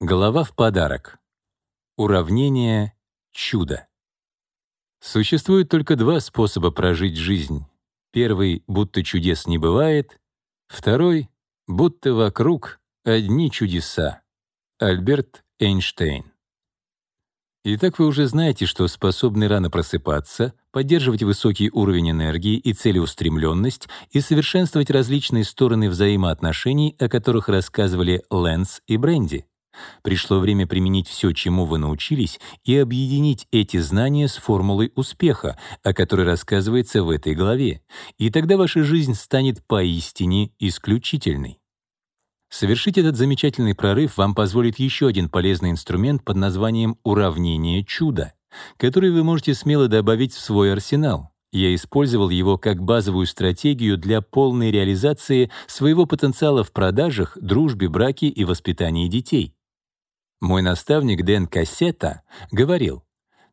Голова в подарок. Уравнение чудо. Существует только два способа прожить жизнь. Первый — будто чудес не бывает. Второй — будто вокруг одни чудеса. Альберт Эйнштейн. Итак, вы уже знаете, что способны рано просыпаться, поддерживать высокий уровень энергии и целеустремленность и совершенствовать различные стороны взаимоотношений, о которых рассказывали Лэнс и Бренди. Пришло время применить все, чему вы научились, и объединить эти знания с формулой успеха, о которой рассказывается в этой главе. И тогда ваша жизнь станет поистине исключительной. Совершить этот замечательный прорыв вам позволит еще один полезный инструмент под названием «уравнение чуда», который вы можете смело добавить в свой арсенал. Я использовал его как базовую стратегию для полной реализации своего потенциала в продажах, дружбе, браке и воспитании детей. Мой наставник Дэн Кассета говорил,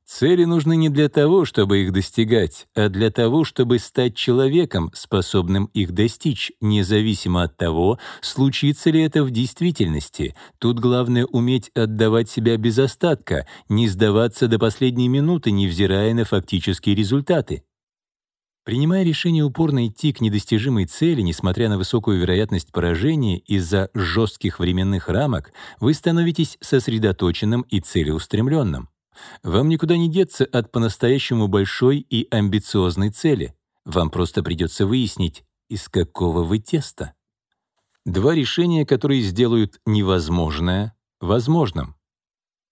Цели нужны не для того, чтобы их достигать, а для того, чтобы стать человеком, способным их достичь, независимо от того, случится ли это в действительности. Тут главное уметь отдавать себя без остатка, не сдаваться до последней минуты, невзирая на фактические результаты. Принимая решение упорно идти к недостижимой цели, несмотря на высокую вероятность поражения из-за жестких временных рамок, вы становитесь сосредоточенным и целеустремленным. Вам никуда не деться от по-настоящему большой и амбициозной цели. Вам просто придется выяснить, из какого вы теста. Два решения, которые сделают невозможное возможным.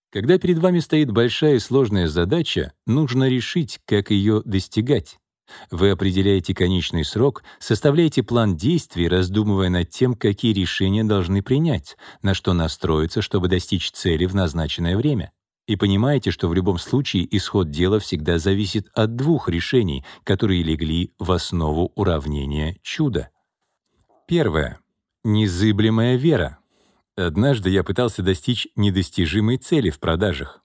Когда перед вами стоит большая и сложная задача, нужно решить, как ее достигать. Вы определяете конечный срок, составляете план действий, раздумывая над тем, какие решения должны принять, на что настроиться, чтобы достичь цели в назначенное время. И понимаете, что в любом случае исход дела всегда зависит от двух решений, которые легли в основу уравнения чуда. Первое. Незыблемая вера. Однажды я пытался достичь недостижимой цели в продажах.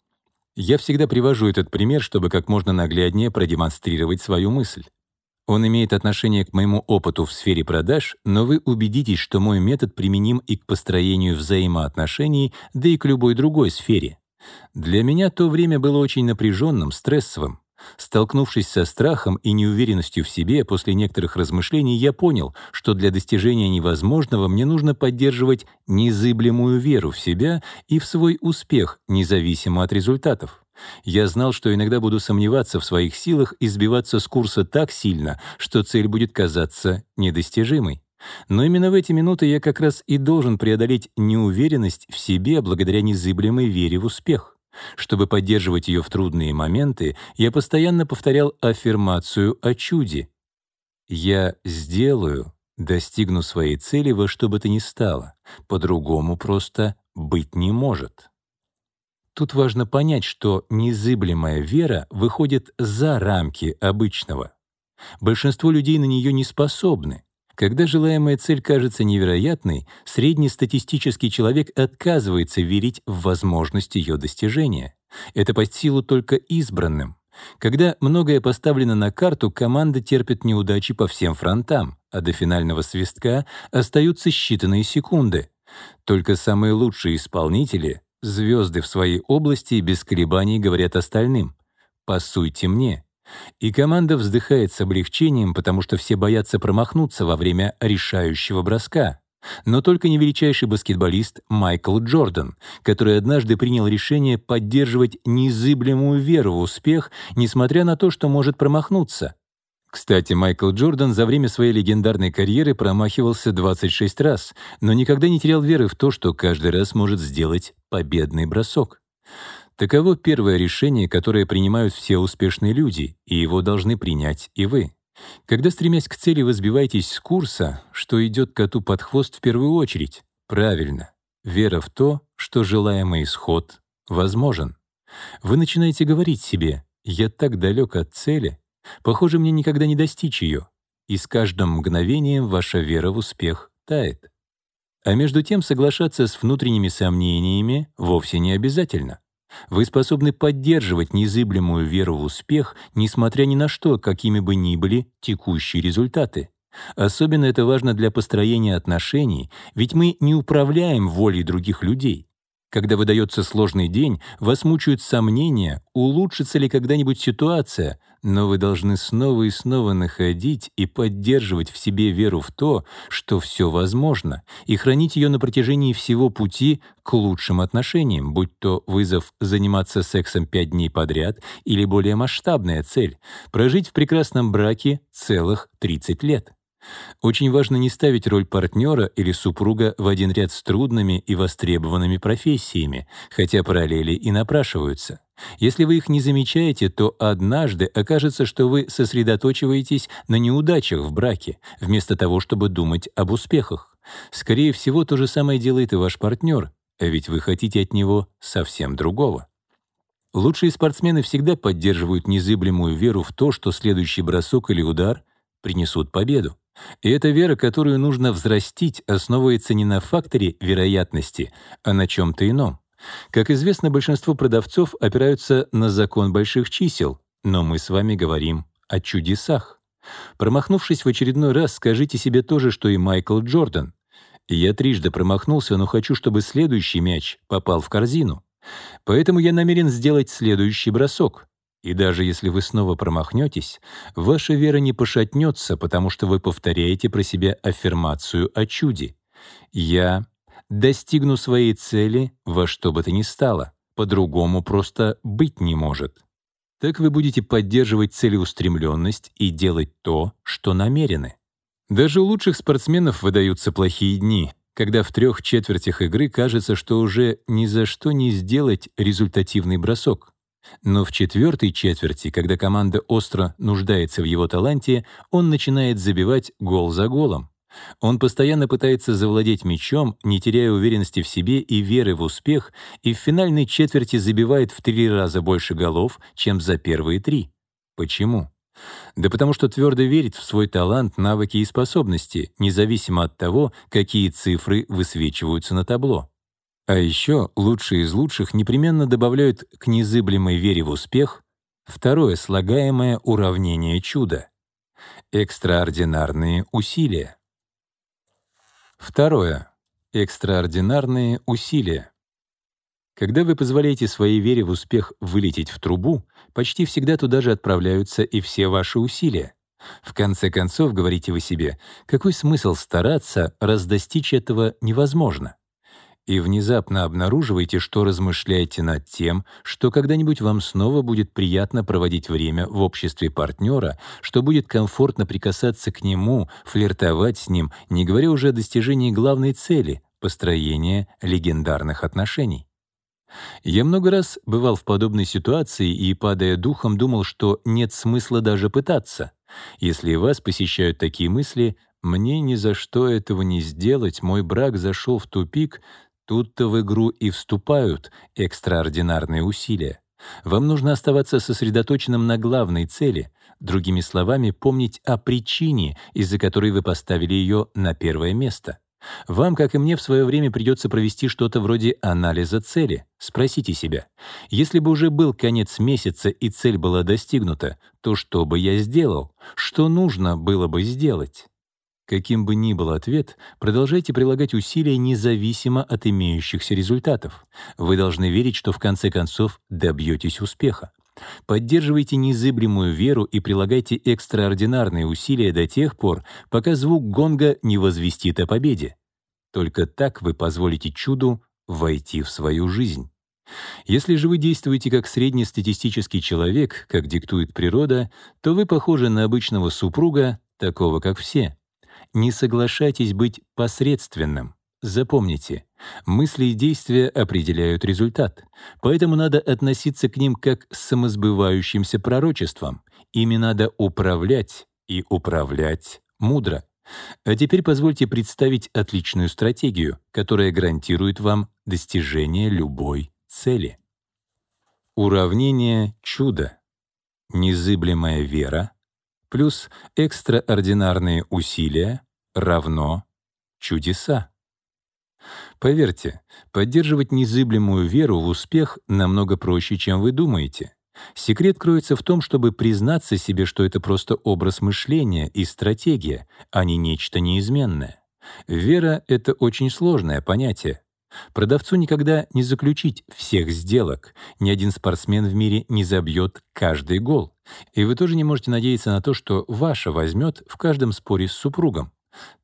Я всегда привожу этот пример, чтобы как можно нагляднее продемонстрировать свою мысль. Он имеет отношение к моему опыту в сфере продаж, но вы убедитесь, что мой метод применим и к построению взаимоотношений, да и к любой другой сфере. Для меня то время было очень напряженным, стрессовым. Столкнувшись со страхом и неуверенностью в себе, после некоторых размышлений я понял, что для достижения невозможного мне нужно поддерживать незыблемую веру в себя и в свой успех, независимо от результатов. Я знал, что иногда буду сомневаться в своих силах и сбиваться с курса так сильно, что цель будет казаться недостижимой. Но именно в эти минуты я как раз и должен преодолеть неуверенность в себе благодаря незыблемой вере в успех. Чтобы поддерживать ее в трудные моменты, я постоянно повторял аффирмацию о чуде. «Я сделаю, достигну своей цели во что бы то ни стало. По-другому просто быть не может». Тут важно понять, что незыблемая вера выходит за рамки обычного. Большинство людей на нее не способны. Когда желаемая цель кажется невероятной, среднестатистический человек отказывается верить в возможность ее достижения. Это под силу только избранным. Когда многое поставлено на карту, команда терпит неудачи по всем фронтам, а до финального свистка остаются считанные секунды. Только самые лучшие исполнители, звезды в своей области, без колебаний говорят остальным «пасуйте мне». И команда вздыхает с облегчением, потому что все боятся промахнуться во время решающего броска. Но только не величайший баскетболист Майкл Джордан, который однажды принял решение поддерживать незыблемую веру в успех, несмотря на то, что может промахнуться. Кстати, Майкл Джордан за время своей легендарной карьеры промахивался 26 раз, но никогда не терял веры в то, что каждый раз может сделать победный бросок. Таково первое решение, которое принимают все успешные люди, и его должны принять и вы. Когда, стремясь к цели, вы сбиваетесь с курса, что идет коту под хвост в первую очередь? Правильно. Вера в то, что желаемый исход возможен. Вы начинаете говорить себе «я так далек от цели, похоже, мне никогда не достичь ее», и с каждым мгновением ваша вера в успех тает. А между тем соглашаться с внутренними сомнениями вовсе не обязательно. Вы способны поддерживать незыблемую веру в успех, несмотря ни на что, какими бы ни были текущие результаты. Особенно это важно для построения отношений, ведь мы не управляем волей других людей. Когда выдается сложный день, вас мучают сомнения, улучшится ли когда-нибудь ситуация, но вы должны снова и снова находить и поддерживать в себе веру в то, что все возможно, и хранить ее на протяжении всего пути к лучшим отношениям, будь то вызов заниматься сексом пять дней подряд или более масштабная цель — прожить в прекрасном браке целых 30 лет. Очень важно не ставить роль партнера или супруга в один ряд с трудными и востребованными профессиями, хотя параллели и напрашиваются. Если вы их не замечаете, то однажды окажется, что вы сосредоточиваетесь на неудачах в браке, вместо того, чтобы думать об успехах. Скорее всего, то же самое делает и ваш партнер, а ведь вы хотите от него совсем другого. Лучшие спортсмены всегда поддерживают незыблемую веру в то, что следующий бросок или удар принесут победу. И эта вера, которую нужно взрастить, основывается не на факторе вероятности, а на чем-то ином. Как известно, большинство продавцов опираются на закон больших чисел, но мы с вами говорим о чудесах. Промахнувшись в очередной раз, скажите себе то же, что и Майкл Джордан. Я трижды промахнулся, но хочу, чтобы следующий мяч попал в корзину. Поэтому я намерен сделать следующий бросок. И даже если вы снова промахнетесь, ваша вера не пошатнется, потому что вы повторяете про себя аффирмацию о чуде. «Я достигну своей цели во что бы то ни стало. По-другому просто быть не может». Так вы будете поддерживать целеустремленность и делать то, что намерены. Даже у лучших спортсменов выдаются плохие дни, когда в трех четвертях игры кажется, что уже ни за что не сделать результативный бросок. Но в четвертой четверти, когда команда остро нуждается в его таланте, он начинает забивать гол за голом. Он постоянно пытается завладеть мячом, не теряя уверенности в себе и веры в успех, и в финальной четверти забивает в три раза больше голов, чем за первые три. Почему? Да потому что твердо верит в свой талант, навыки и способности, независимо от того, какие цифры высвечиваются на табло. А еще лучшие из лучших непременно добавляют к незыблемой вере в успех второе слагаемое уравнение чуда — экстраординарные усилия. Второе — экстраординарные усилия. Когда вы позволяете своей вере в успех вылететь в трубу, почти всегда туда же отправляются и все ваши усилия. В конце концов, говорите вы себе, какой смысл стараться, раз достичь этого невозможно? И внезапно обнаруживаете, что размышляете над тем, что когда-нибудь вам снова будет приятно проводить время в обществе партнера, что будет комфортно прикасаться к нему, флиртовать с ним, не говоря уже о достижении главной цели — построения легендарных отношений. Я много раз бывал в подобной ситуации и, падая духом, думал, что нет смысла даже пытаться. Если вас посещают такие мысли, мне ни за что этого не сделать, мой брак зашел в тупик, Тут-то в игру и вступают экстраординарные усилия. Вам нужно оставаться сосредоточенным на главной цели, другими словами, помнить о причине, из-за которой вы поставили ее на первое место. Вам, как и мне, в свое время придется провести что-то вроде анализа цели. Спросите себя, если бы уже был конец месяца и цель была достигнута, то что бы я сделал? Что нужно было бы сделать? Каким бы ни был ответ, продолжайте прилагать усилия независимо от имеющихся результатов. Вы должны верить, что в конце концов добьетесь успеха. Поддерживайте незыблемую веру и прилагайте экстраординарные усилия до тех пор, пока звук гонга не возвестит о победе. Только так вы позволите чуду войти в свою жизнь. Если же вы действуете как среднестатистический человек, как диктует природа, то вы похожи на обычного супруга, такого как все. Не соглашайтесь быть посредственным. Запомните, мысли и действия определяют результат, поэтому надо относиться к ним как к самосбывающимся пророчествам. Ими надо управлять и управлять мудро. А теперь позвольте представить отличную стратегию, которая гарантирует вам достижение любой цели. Уравнение чуда. Незыблемая вера плюс экстраординарные усилия равно чудеса. Поверьте, поддерживать незыблемую веру в успех намного проще, чем вы думаете. Секрет кроется в том, чтобы признаться себе, что это просто образ мышления и стратегия, а не нечто неизменное. Вера — это очень сложное понятие. Продавцу никогда не заключить всех сделок, ни один спортсмен в мире не забьет каждый гол. И вы тоже не можете надеяться на то, что ваша возьмет в каждом споре с супругом.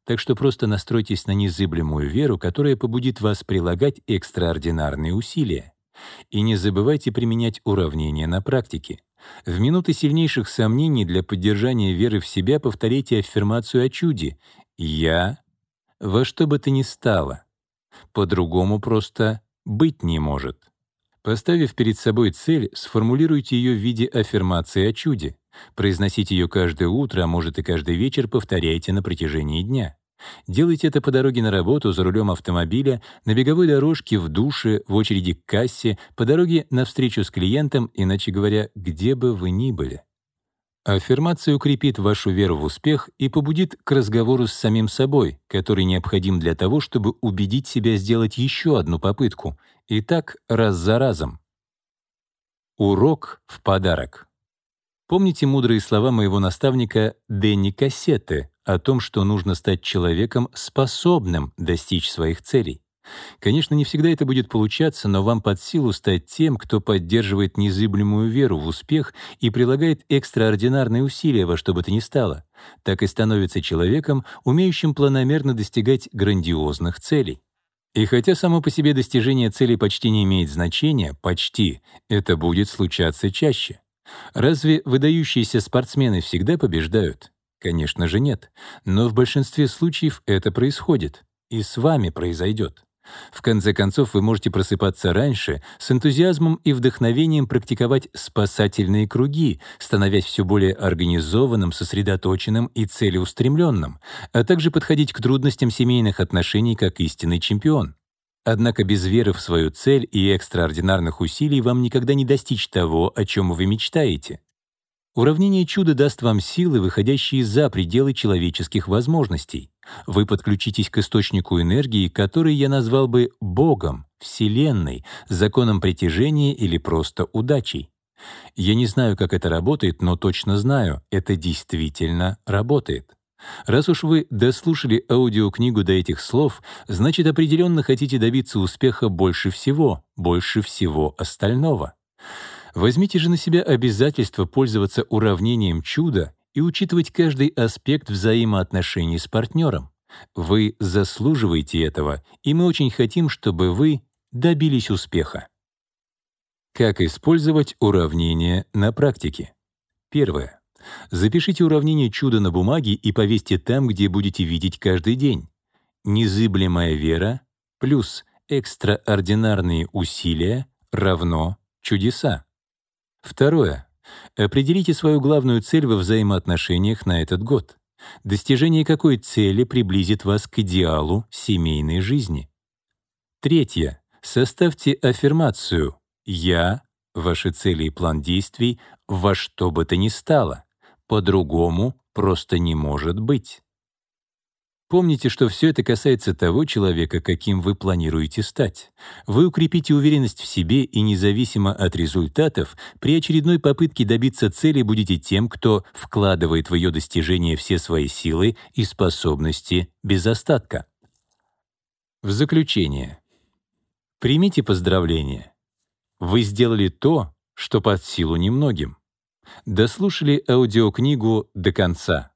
Так что просто настройтесь на незыблемую веру, которая побудит вас прилагать экстраординарные усилия. И не забывайте применять уравнения на практике. В минуты сильнейших сомнений для поддержания веры в себя повторяйте аффирмацию о чуде «Я во что бы то ни стало». По-другому просто быть не может. Поставив перед собой цель, сформулируйте ее в виде аффирмации о чуде. Произносите ее каждое утро, а может и каждый вечер повторяйте на протяжении дня. Делайте это по дороге на работу, за рулем автомобиля, на беговой дорожке, в душе, в очереди к кассе, по дороге на встречу с клиентом, иначе говоря, где бы вы ни были. Аффирмация укрепит вашу веру в успех и побудит к разговору с самим собой, который необходим для того, чтобы убедить себя сделать еще одну попытку, и так раз за разом. Урок в подарок. Помните мудрые слова моего наставника Дэнни Кассеты о том, что нужно стать человеком, способным достичь своих целей? Конечно, не всегда это будет получаться, но вам под силу стать тем, кто поддерживает незыблемую веру в успех и прилагает экстраординарные усилия во что бы то ни стало. Так и становится человеком, умеющим планомерно достигать грандиозных целей. И хотя само по себе достижение цели почти не имеет значения, почти, это будет случаться чаще. Разве выдающиеся спортсмены всегда побеждают? Конечно же нет. Но в большинстве случаев это происходит. И с вами произойдет. В конце концов, вы можете просыпаться раньше, с энтузиазмом и вдохновением практиковать спасательные круги, становясь все более организованным, сосредоточенным и целеустремленным, а также подходить к трудностям семейных отношений как истинный чемпион. Однако без веры в свою цель и экстраординарных усилий вам никогда не достичь того, о чем вы мечтаете. Уравнение чуда даст вам силы, выходящие за пределы человеческих возможностей. Вы подключитесь к источнику энергии, который я назвал бы Богом, Вселенной, законом притяжения или просто удачей. Я не знаю, как это работает, но точно знаю, это действительно работает. Раз уж вы дослушали аудиокнигу до этих слов, значит, определенно хотите добиться успеха больше всего, больше всего остального. Возьмите же на себя обязательство пользоваться уравнением чуда и учитывать каждый аспект взаимоотношений с партнером. Вы заслуживаете этого, и мы очень хотим, чтобы вы добились успеха. Как использовать уравнение на практике? Первое. Запишите уравнение чуда на бумаге и повесьте там, где будете видеть каждый день. Незыблемая вера плюс экстраординарные усилия равно чудеса. Второе. Определите свою главную цель во взаимоотношениях на этот год. Достижение какой цели приблизит вас к идеалу семейной жизни. Третье. Составьте аффирмацию «Я», ваши цели и план действий, во что бы то ни стало. По-другому просто не может быть. Помните, что все это касается того человека, каким вы планируете стать. Вы укрепите уверенность в себе и независимо от результатов, при очередной попытке добиться цели будете тем, кто вкладывает в ее достижение все свои силы и способности без остатка. В заключение. Примите поздравления. Вы сделали то, что под силу немногим. Дослушали аудиокнигу до конца.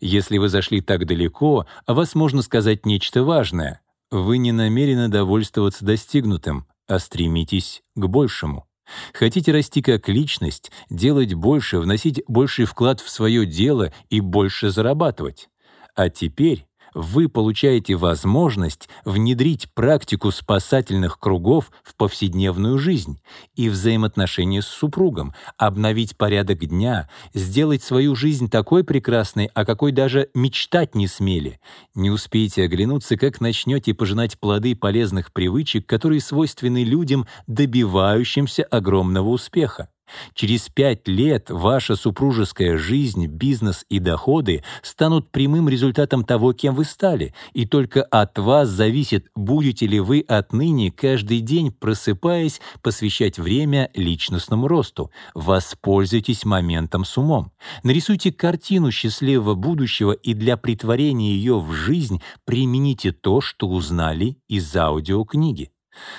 Если вы зашли так далеко, о вас можно сказать нечто важное. Вы не намерены довольствоваться достигнутым, а стремитесь к большему. Хотите расти как личность, делать больше, вносить больший вклад в свое дело и больше зарабатывать. А теперь вы получаете возможность внедрить практику спасательных кругов в повседневную жизнь и взаимоотношения с супругом, обновить порядок дня, сделать свою жизнь такой прекрасной, о какой даже мечтать не смели. Не успеете оглянуться, как начнете пожинать плоды полезных привычек, которые свойственны людям, добивающимся огромного успеха. Через пять лет ваша супружеская жизнь, бизнес и доходы станут прямым результатом того, кем вы стали, и только от вас зависит, будете ли вы отныне каждый день, просыпаясь, посвящать время личностному росту. Воспользуйтесь моментом с умом. Нарисуйте картину счастливого будущего и для притворения ее в жизнь примените то, что узнали из аудиокниги.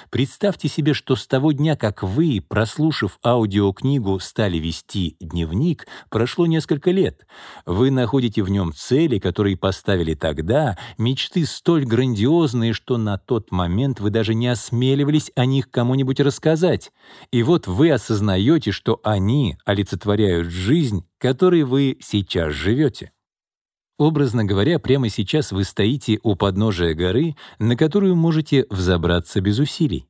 Представьте себе, что с того дня, как вы, прослушав аудиокнигу, стали вести дневник, прошло несколько лет. Вы находите в нем цели, которые поставили тогда, мечты столь грандиозные, что на тот момент вы даже не осмеливались о них кому-нибудь рассказать. И вот вы осознаете, что они олицетворяют жизнь, которой вы сейчас живете. Образно говоря, прямо сейчас вы стоите у подножия горы, на которую можете взобраться без усилий.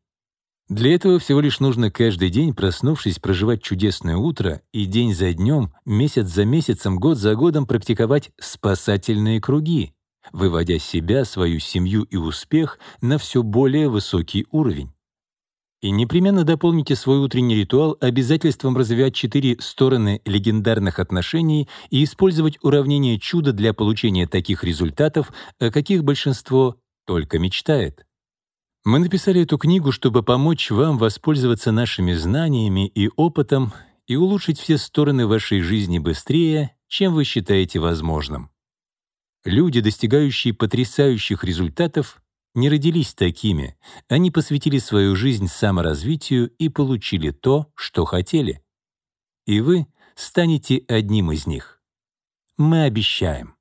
Для этого всего лишь нужно каждый день, проснувшись, проживать чудесное утро и день за днем, месяц за месяцем, год за годом практиковать спасательные круги, выводя себя, свою семью и успех на все более высокий уровень. И непременно дополните свой утренний ритуал обязательством развивать четыре стороны легендарных отношений и использовать уравнение чуда для получения таких результатов, о каких большинство только мечтает. Мы написали эту книгу, чтобы помочь вам воспользоваться нашими знаниями и опытом и улучшить все стороны вашей жизни быстрее, чем вы считаете возможным. Люди, достигающие потрясающих результатов, не родились такими. Они посвятили свою жизнь саморазвитию и получили то, что хотели. И вы станете одним из них. Мы обещаем.